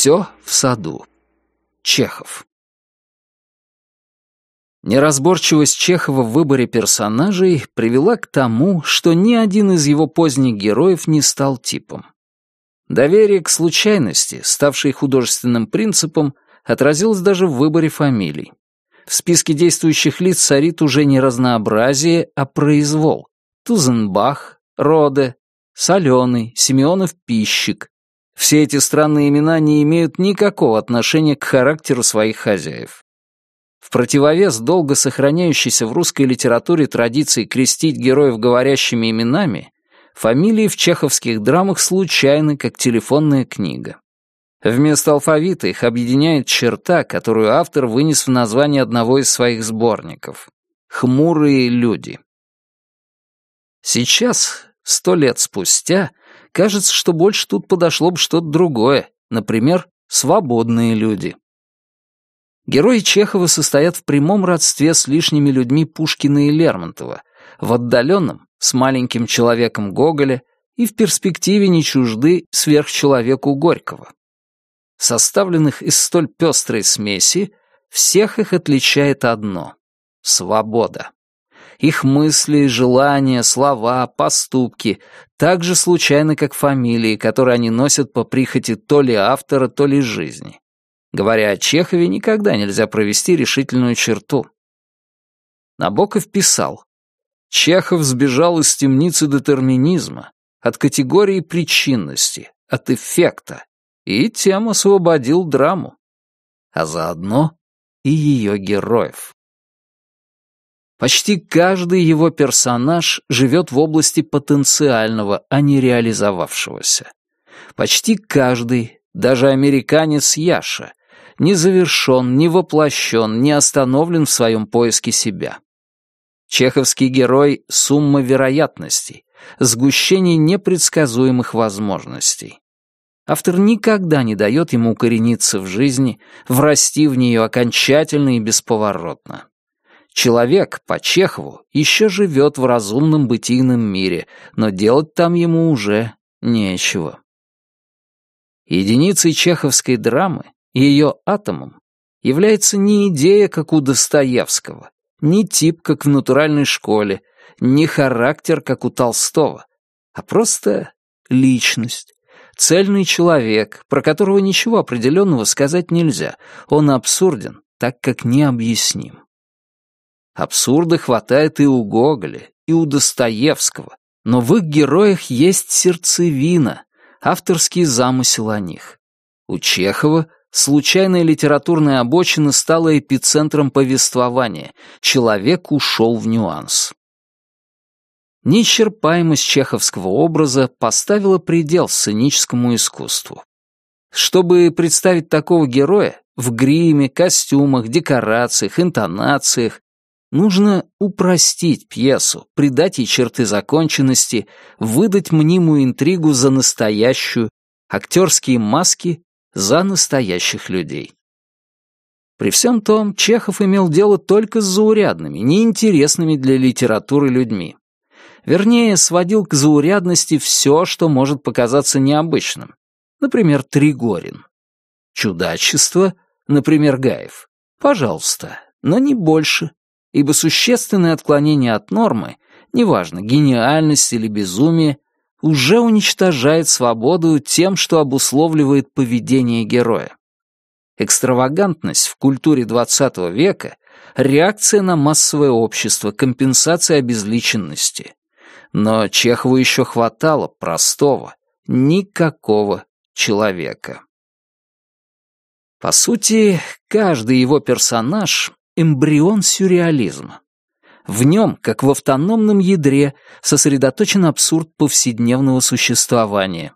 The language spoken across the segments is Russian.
Все в саду. Чехов. Неразборчивость Чехова в выборе персонажей привела к тому, что ни один из его поздних героев не стал типом. Доверие к случайности, ставшей художественным принципом, отразилось даже в выборе фамилий. В списке действующих лиц царит уже не разнообразие, а произвол. Тузенбах, Роде, Соленый, Семенов-Пищик. Все эти странные имена не имеют никакого отношения к характеру своих хозяев. В противовес долго сохраняющейся в русской литературе традиции крестить героев говорящими именами, фамилии в чеховских драмах случайны, как телефонная книга. Вместо алфавита их объединяет черта, которую автор вынес в название одного из своих сборников — «Хмурые люди». Сейчас, сто лет спустя, кажется, что больше тут подошло бы что-то другое, например, «Свободные люди». Герои Чехова состоят в прямом родстве с лишними людьми Пушкина и Лермонтова, в отдаленном — с маленьким человеком Гоголя и в перспективе не чужды сверхчеловеку Горького составленных из столь пестрой смеси, всех их отличает одно — свобода. Их мысли, желания, слова, поступки так же случайны, как фамилии, которые они носят по прихоти то ли автора, то ли жизни. Говоря о Чехове, никогда нельзя провести решительную черту. Набоков писал, Чехов сбежал из темницы детерминизма, от категории причинности, от эффекта, и тем освободил драму, а заодно и ее героев. Почти каждый его персонаж живет в области потенциального, а не реализовавшегося. Почти каждый, даже американец Яша, не завершен, не воплощен, не остановлен в своем поиске себя. Чеховский герой — сумма вероятностей, сгущение непредсказуемых возможностей. Автор никогда не дает ему укорениться в жизни, врасти в нее окончательно и бесповоротно. Человек, по Чехову, еще живет в разумном бытийном мире, но делать там ему уже нечего. Единицей чеховской драмы, ее атомом, является не идея, как у Достоевского, не тип, как в натуральной школе, не характер, как у Толстого, а просто личность, Цельный человек, про которого ничего определенного сказать нельзя. Он абсурден, так как необъясним. Абсурда хватает и у Гоголя, и у Достоевского, но в их героях есть сердцевина, авторский замысел о них. У Чехова случайная литературная обочина стала эпицентром повествования, человек ушел в нюанс. Неисчерпаемость чеховского образа поставила предел сценическому искусству. Чтобы представить такого героя в гриме, костюмах, декорациях, интонациях, нужно упростить пьесу, придать ей черты законченности, выдать мнимую интригу за настоящую, актерские маски за настоящих людей. При всем том, Чехов имел дело только с заурядными, неинтересными для литературы людьми. Вернее, сводил к заурядности все, что может показаться необычным. Например, Тригорин. Чудачество, например, Гаев. Пожалуйста, но не больше, ибо существенное отклонение от нормы, неважно, гениальность или безумие, уже уничтожает свободу тем, что обусловливает поведение героя. Экстравагантность в культуре XX века — реакция на массовое общество, компенсация обезличенности. Но Чехову еще хватало простого, никакого человека. По сути, каждый его персонаж — эмбрион сюрреализма. В нем, как в автономном ядре, сосредоточен абсурд повседневного существования.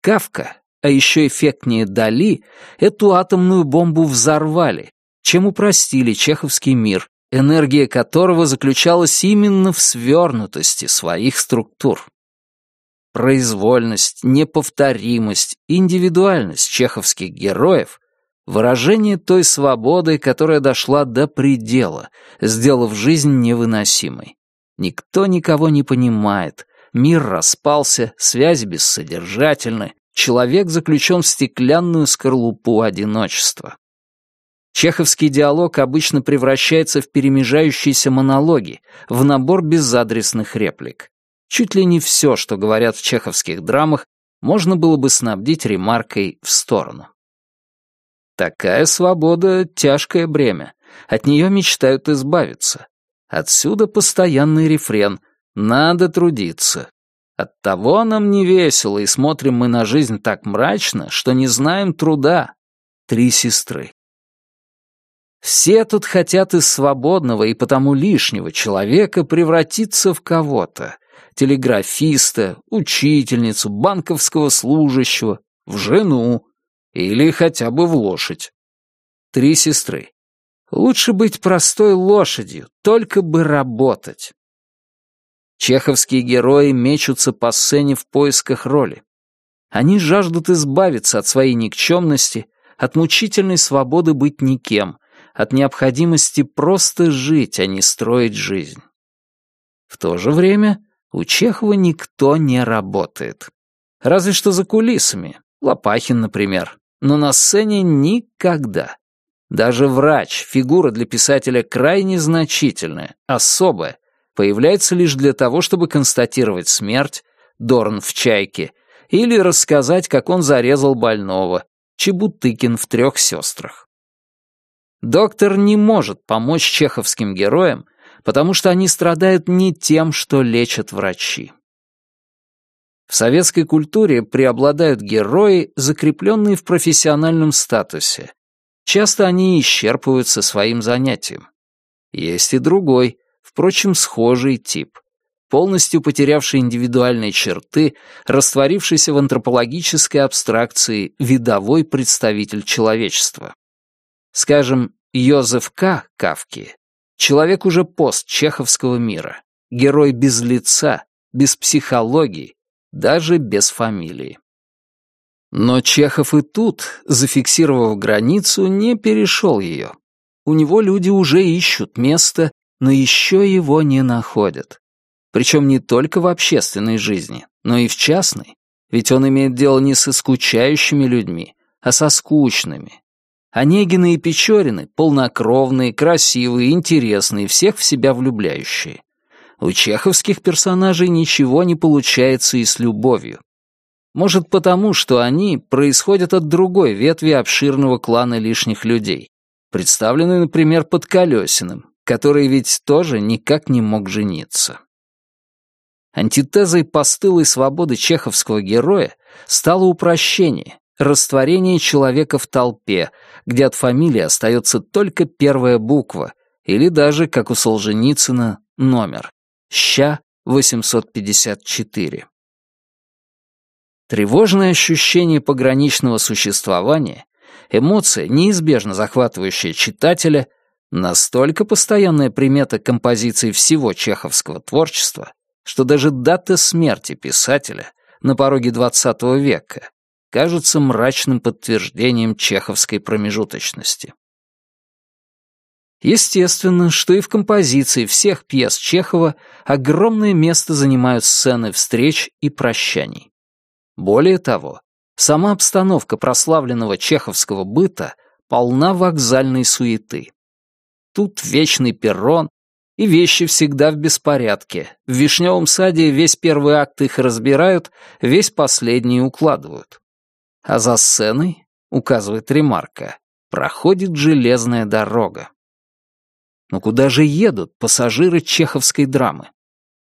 Кавка, а еще эффектнее Дали, эту атомную бомбу взорвали, чем упростили чеховский мир, энергия которого заключалась именно в свернутости своих структур. Произвольность, неповторимость, индивидуальность чеховских героев — выражение той свободы, которая дошла до предела, сделав жизнь невыносимой. Никто никого не понимает, мир распался, связи бессодержательны, человек заключен в стеклянную скорлупу одиночества. Чеховский диалог обычно превращается в перемежающиеся монологи, в набор безадресных реплик. Чуть ли не все, что говорят в чеховских драмах, можно было бы снабдить ремаркой в сторону. Такая свобода — тяжкое бремя. От нее мечтают избавиться. Отсюда постоянный рефрен «надо трудиться». Оттого нам не весело, и смотрим мы на жизнь так мрачно, что не знаем труда. Три сестры. Все тут хотят из свободного и потому лишнего человека превратиться в кого-то. Телеграфиста, учительницу, банковского служащего, в жену или хотя бы в лошадь. Три сестры. Лучше быть простой лошадью, только бы работать. Чеховские герои мечутся по сцене в поисках роли. Они жаждут избавиться от своей никчемности, от мучительной свободы быть никем, от необходимости просто жить, а не строить жизнь. В то же время у Чехова никто не работает. Разве что за кулисами. Лопахин, например. Но на сцене никогда. Даже врач, фигура для писателя крайне значительная, особая, появляется лишь для того, чтобы констатировать смерть, Дорн в «Чайке», или рассказать, как он зарезал больного, Чебутыкин в «Трех сестрах». Доктор не может помочь чеховским героям, потому что они страдают не тем, что лечат врачи. В советской культуре преобладают герои, закрепленные в профессиональном статусе, Часто они исчерпываются своим занятием. Есть и другой, впрочем, схожий тип, полностью потерявший индивидуальные черты, растворившийся в антропологической абстракции видовой представитель человечества. Скажем, Йозеф К. Кавки — человек уже постчеховского мира, герой без лица, без психологии, даже без фамилии. Но Чехов и тут, зафиксировав границу, не перешел ее. У него люди уже ищут место, но еще его не находят. Причем не только в общественной жизни, но и в частной, ведь он имеет дело не со скучающими людьми, а со скучными. Онегины и Печорины — полнокровные, красивые, интересные, всех в себя влюбляющие. У чеховских персонажей ничего не получается и с любовью. Может потому, что они происходят от другой ветви обширного клана лишних людей, представленной, например, под Колесиным, который ведь тоже никак не мог жениться. Антитезой постылой свободы чеховского героя стало упрощение, растворение человека в толпе, где от фамилии остается только первая буква или даже, как у Солженицына, номер «Ща 854». Тревожное ощущение пограничного существования, эмоция, неизбежно захватывающая читателя, настолько постоянная примета композиции всего чеховского творчества, что даже дата смерти писателя на пороге XX века кажется мрачным подтверждением чеховской промежуточности. Естественно, что и в композиции всех пьес Чехова огромное место занимают сцены встреч и прощаний. Более того, сама обстановка прославленного чеховского быта полна вокзальной суеты. Тут вечный перрон, и вещи всегда в беспорядке. В Вишневом саде весь первый акт их разбирают, весь последний укладывают. А за сценой, указывает ремарка, проходит железная дорога. Но куда же едут пассажиры чеховской драмы?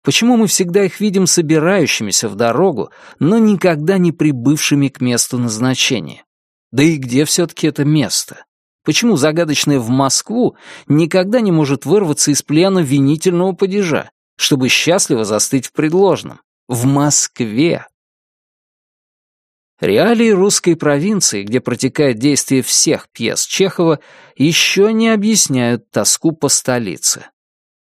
Почему мы всегда их видим собирающимися в дорогу, но никогда не прибывшими к месту назначения? Да и где все-таки это место? Почему загадочное «в Москву» никогда не может вырваться из плена винительного падежа, чтобы счастливо застыть в предложном? В Москве! Реалии русской провинции, где протекает действие всех пьес Чехова, еще не объясняют тоску по столице.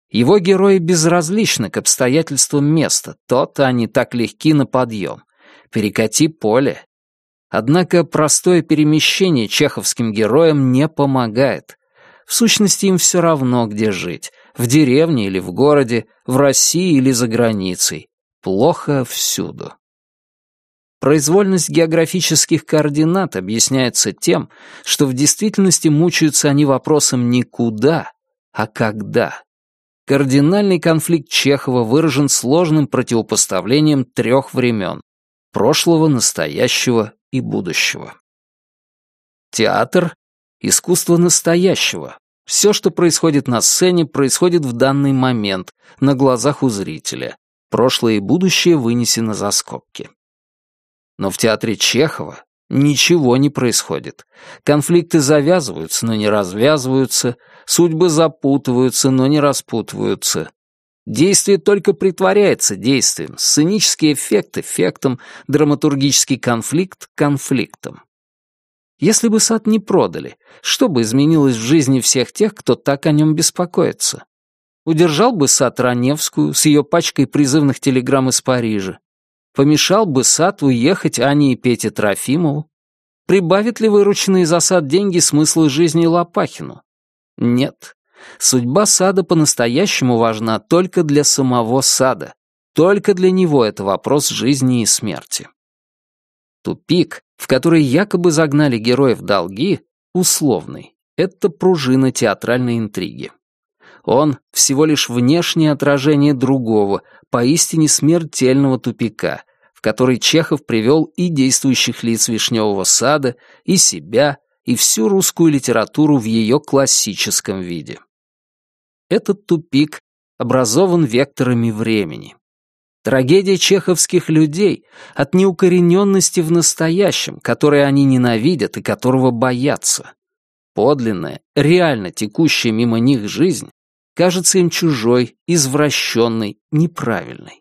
Его герои безразличны к обстоятельствам места, то-то они так легки на подъем. Перекати поле. Однако простое перемещение чеховским героям не помогает. В сущности, им все равно, где жить. В деревне или в городе, в России или за границей. Плохо всюду. Произвольность географических координат объясняется тем, что в действительности мучаются они вопросом не «куда», а «когда». Кардинальный конфликт Чехова выражен сложным противопоставлением трех времен — прошлого, настоящего и будущего. Театр — искусство настоящего. Все, что происходит на сцене, происходит в данный момент, на глазах у зрителя. Прошлое и будущее вынесено за скобки. Но в театре Чехова ничего не происходит. Конфликты завязываются, но не развязываются, судьбы запутываются, но не распутываются. Действие только притворяется действием, сценический эффект эффектом, драматургический конфликт конфликтом. Если бы сад не продали, что бы изменилось в жизни всех тех, кто так о нем беспокоится? Удержал бы сад Раневскую с ее пачкой призывных телеграмм из Парижа? Помешал бы сад уехать Ане и Пете Трофимову? Прибавит ли вырученные за сад деньги смысл жизни Лопахину? Нет. Судьба сада по-настоящему важна только для самого сада. Только для него это вопрос жизни и смерти. Тупик, в который якобы загнали героев долги, условный. Это пружина театральной интриги. Он — всего лишь внешнее отражение другого, поистине смертельного тупика, который Чехов привел и действующих лиц Вишневого сада, и себя, и всю русскую литературу в ее классическом виде. Этот тупик образован векторами времени. Трагедия чеховских людей от неукорененности в настоящем, которое они ненавидят и которого боятся. Подлинная, реально текущая мимо них жизнь кажется им чужой, извращенной, неправильной.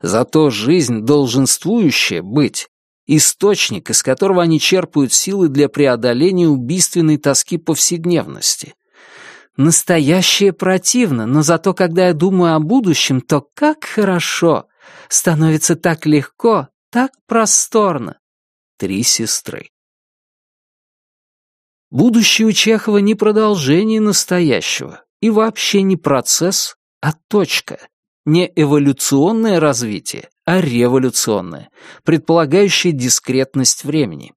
Зато жизнь долженствующая быть источник, из которого они черпают силы для преодоления убийственной тоски повседневности. Настоящее противно, но зато когда я думаю о будущем, то как хорошо, становится так легко, так просторно. Три сестры. Будущее у Чехова не продолжение настоящего, и вообще не процесс, а точка. Не эволюционное развитие, а революционное, предполагающее дискретность времени.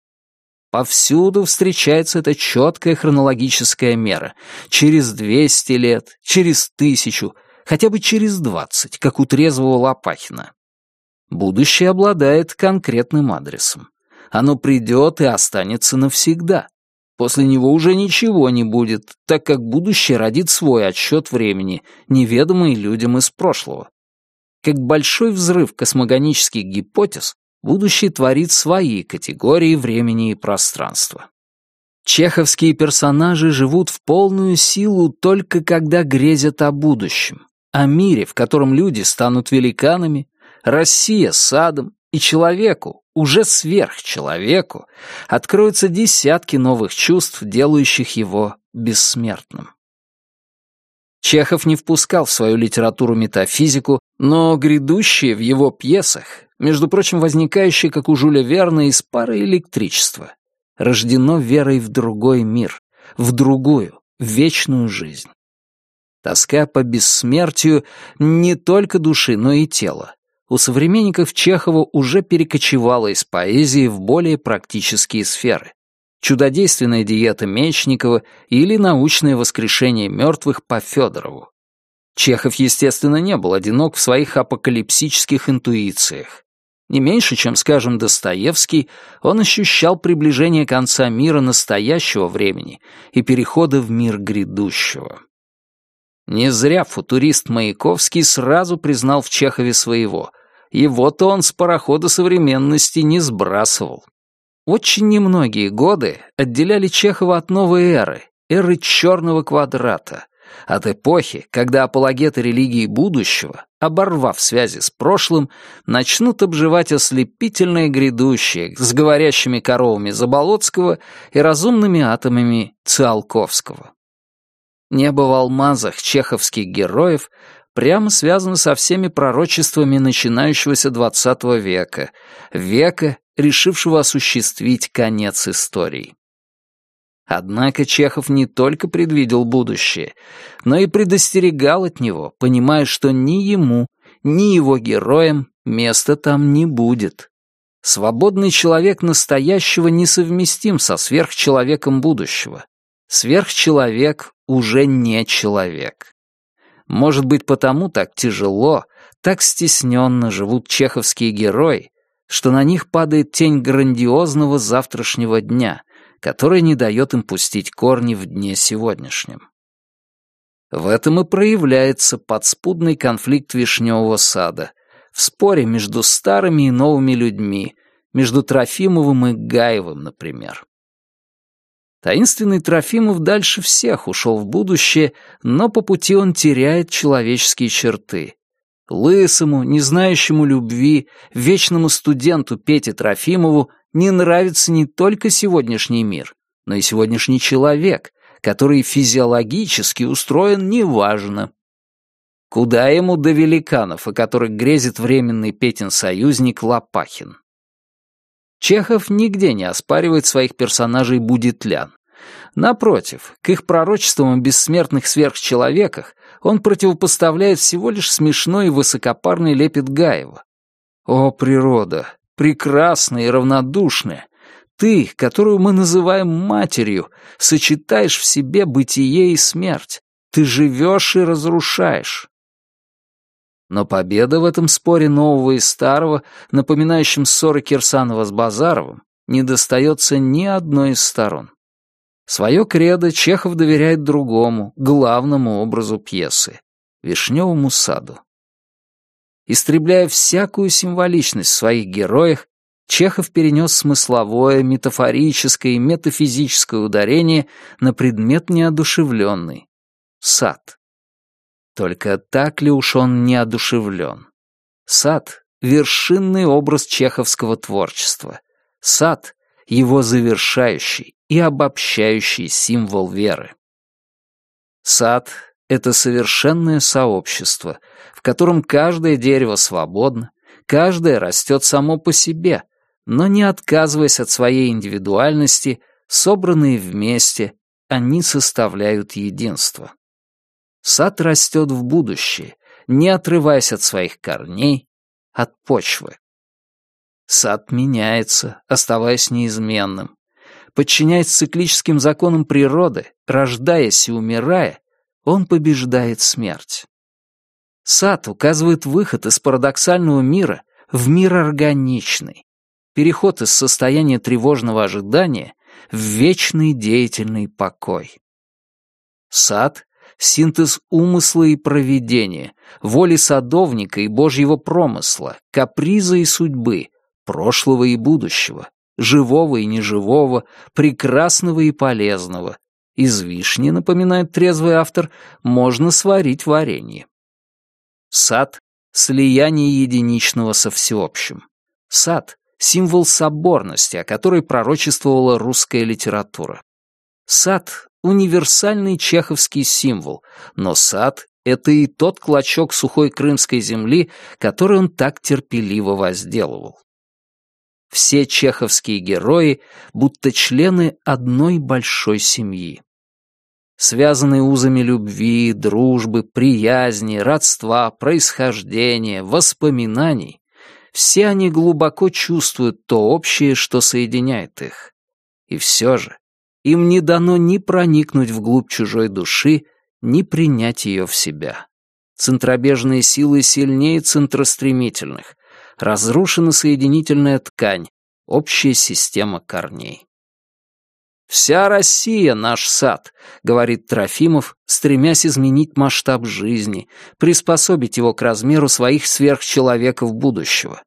Повсюду встречается эта четкая хронологическая мера. Через 200 лет, через тысячу, хотя бы через 20, как у трезвого Лопахина. Будущее обладает конкретным адресом. Оно придет и останется навсегда. После него уже ничего не будет, так как будущее родит свой отсчет времени, неведомый людям из прошлого. Как большой взрыв космогонических гипотез, будущее творит свои категории времени и пространства. Чеховские персонажи живут в полную силу только когда грезят о будущем, о мире, в котором люди станут великанами, Россия — садом, и человеку, уже сверхчеловеку, откроются десятки новых чувств, делающих его бессмертным. Чехов не впускал в свою литературу метафизику, но грядущее в его пьесах, между прочим, возникающее, как у Жюля Верна, из пары электричества, рождено верой в другой мир, в другую, вечную жизнь. Тоска по бессмертию не только души, но и тела, у современников Чехова уже перекочевала из поэзии в более практические сферы. Чудодейственная диета Мечникова или научное воскрешение мертвых по Федорову. Чехов, естественно, не был одинок в своих апокалипсических интуициях. Не меньше, чем, скажем, Достоевский, он ощущал приближение конца мира настоящего времени и перехода в мир грядущего. Не зря футурист Маяковский сразу признал в Чехове своего, его-то он с парохода современности не сбрасывал. Очень немногие годы отделяли Чехова от новой эры, эры черного квадрата, от эпохи, когда апологеты религии будущего, оборвав связи с прошлым, начнут обживать ослепительное грядущее с говорящими коровами Заболоцкого и разумными атомами Циолковского. Небо в алмазах чеховских героев прямо связано со всеми пророчествами начинающегося XX века, века, решившего осуществить конец истории. Однако Чехов не только предвидел будущее, но и предостерегал от него, понимая, что ни ему, ни его героям места там не будет. Свободный человек настоящего несовместим со сверхчеловеком будущего. Сверхчеловек уже не человек. Может быть, потому так тяжело, так стесненно живут чеховские герои, что на них падает тень грандиозного завтрашнего дня, который не дает им пустить корни в дне сегодняшнем. В этом и проявляется подспудный конфликт вишневого сада, в споре между старыми и новыми людьми, между Трофимовым и Гаевым, например. Таинственный Трофимов дальше всех ушел в будущее, но по пути он теряет человеческие черты. Лысому, не знающему любви, вечному студенту Пете Трофимову не нравится не только сегодняшний мир, но и сегодняшний человек, который физиологически устроен неважно. Куда ему до великанов, о которых грезит временный Петин союзник Лопахин? Чехов нигде не оспаривает своих персонажей будетлян. Напротив, к их пророчествам о бессмертных сверхчеловеках он противопоставляет всего лишь смешной и высокопарный лепет Гаева. О, природа, прекрасная и равнодушная, ты, которую мы называем матерью, сочетаешь в себе бытие и смерть. Ты живешь и разрушаешь. Но победа в этом споре нового и старого, напоминающем ссоры Кирсанова с Базаровым, не достается ни одной из сторон. Свое кредо Чехов доверяет другому, главному образу пьесы — Вишневому саду. Истребляя всякую символичность в своих героях, Чехов перенес смысловое, метафорическое и метафизическое ударение на предмет неодушевленный — сад. Только так ли уж он неодушевлен? Сад — вершинный образ чеховского творчества. Сад — его завершающий и обобщающий символ веры. Сад — это совершенное сообщество, в котором каждое дерево свободно, каждое растет само по себе, но не отказываясь от своей индивидуальности, собранные вместе, они составляют единство. Сад растет в будущее, не отрываясь от своих корней, от почвы. Сад меняется, оставаясь неизменным. Подчиняясь циклическим законам природы, рождаясь и умирая, он побеждает смерть. Сад указывает выход из парадоксального мира в мир органичный, переход из состояния тревожного ожидания в вечный деятельный покой. Сад синтез умысла и провидения, воли садовника и божьего промысла, каприза и судьбы, прошлого и будущего, живого и неживого, прекрасного и полезного. Из вишни, напоминает трезвый автор, можно сварить варенье. Сад — слияние единичного со всеобщим. Сад — символ соборности, о которой пророчествовала русская литература. Сад универсальный чеховский символ, но сад — это и тот клочок сухой крымской земли, который он так терпеливо возделывал. Все чеховские герои будто члены одной большой семьи. Связанные узами любви, дружбы, приязни, родства, происхождения, воспоминаний, все они глубоко чувствуют то общее, что соединяет их. И все же им не дано ни проникнуть вглубь чужой души, ни принять ее в себя. Центробежные силы сильнее центростремительных. Разрушена соединительная ткань, общая система корней. «Вся Россия — наш сад», — говорит Трофимов, стремясь изменить масштаб жизни, приспособить его к размеру своих сверхчеловеков будущего.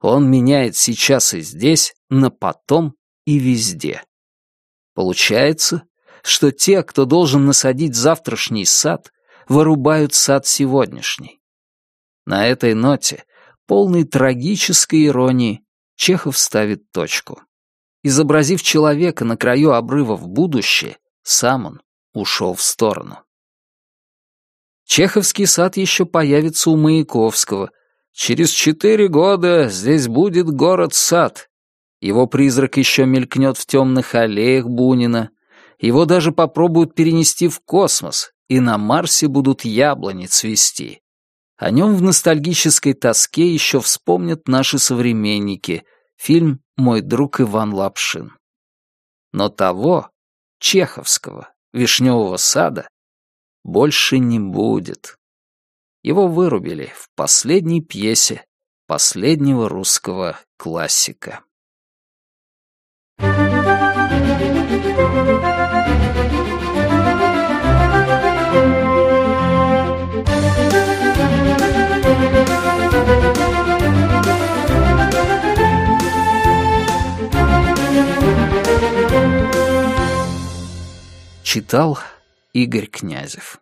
Он меняет сейчас и здесь, на потом и везде. Получается, что те, кто должен насадить завтрашний сад, вырубают сад сегодняшний. На этой ноте, полной трагической иронии, Чехов ставит точку. Изобразив человека на краю обрыва в будущее, сам он ушел в сторону. Чеховский сад еще появится у Маяковского. Через четыре года здесь будет город-сад, его призрак еще мелькнет в темных аллеях Бунина. Его даже попробуют перенести в космос, и на Марсе будут яблони цвести. О нем в ностальгической тоске еще вспомнят наши современники. Фильм «Мой друг Иван Лапшин». Но того, чеховского, вишневого сада, больше не будет. Его вырубили в последней пьесе последнего русского классика. Читал Игорь Князев.